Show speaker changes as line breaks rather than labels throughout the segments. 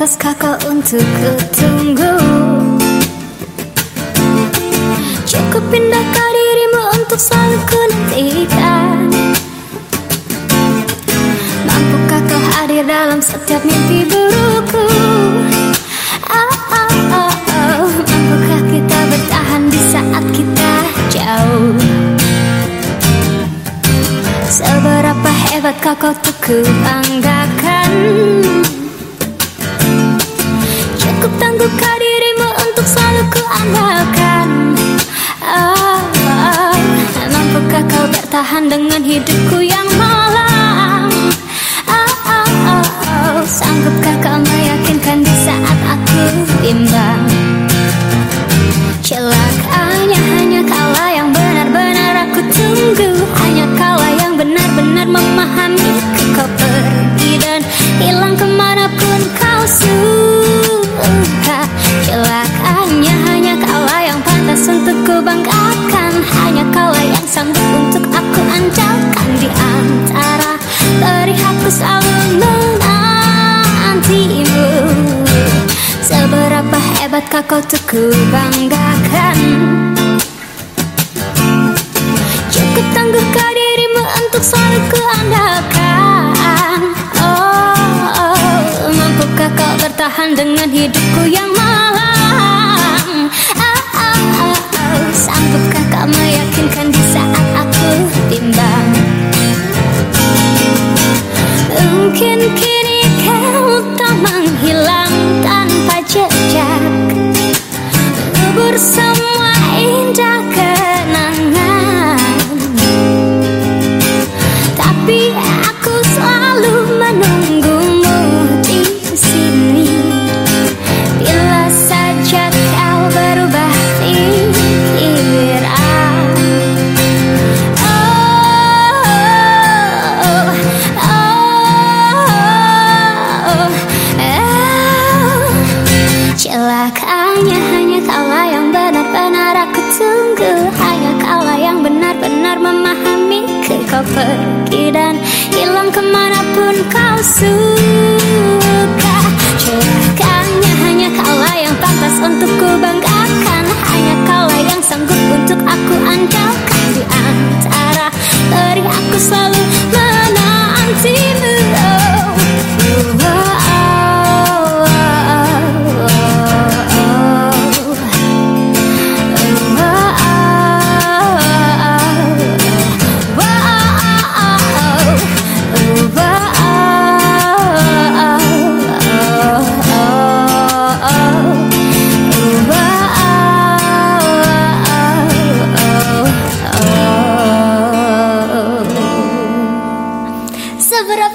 pantaskah kau untuk kutunggu Cukup pindahkah dirimu untuk selalu kunantikan Mampukah kau hadir dalam setiap mimpi burukku? Oh, oh, oh, oh. Mampukah kita bertahan di saat kita jauh? Seberapa hebatkah kau tuh ku banggakan bertahan dengan hidupku yang malam. Oh, oh, oh, oh. Sanggupkah kau meyakinkan di saat aku bimbang Celakanya hanya kaulah yang benar-benar aku tunggu. Hanya kaulah yang benar-benar memahami Kau pergi dan hilang ke mana pun kau suka. Celakanya hanya kaulah yang pantas untuk ku banggakan. Hanya kaulah yang sanggup hebatkah kau ku banggakan Cukup tangguhkah dirimu untuk selalu ku andalkan oh, oh, Mampukah kau bertahan dengan hidupku yang malam oh, oh, oh, oh. Sanggupkah kau meyakinkan di saat aku bimbang Mungkin Celakanya hanya kaulah yang benar-benar aku tunggu. Hanya kaulah yang benar-benar memahami Kau pergi dan hilang ke mana pun kau suka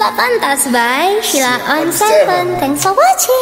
Seberapa pantas by Sheila on Seven. Thanks for watching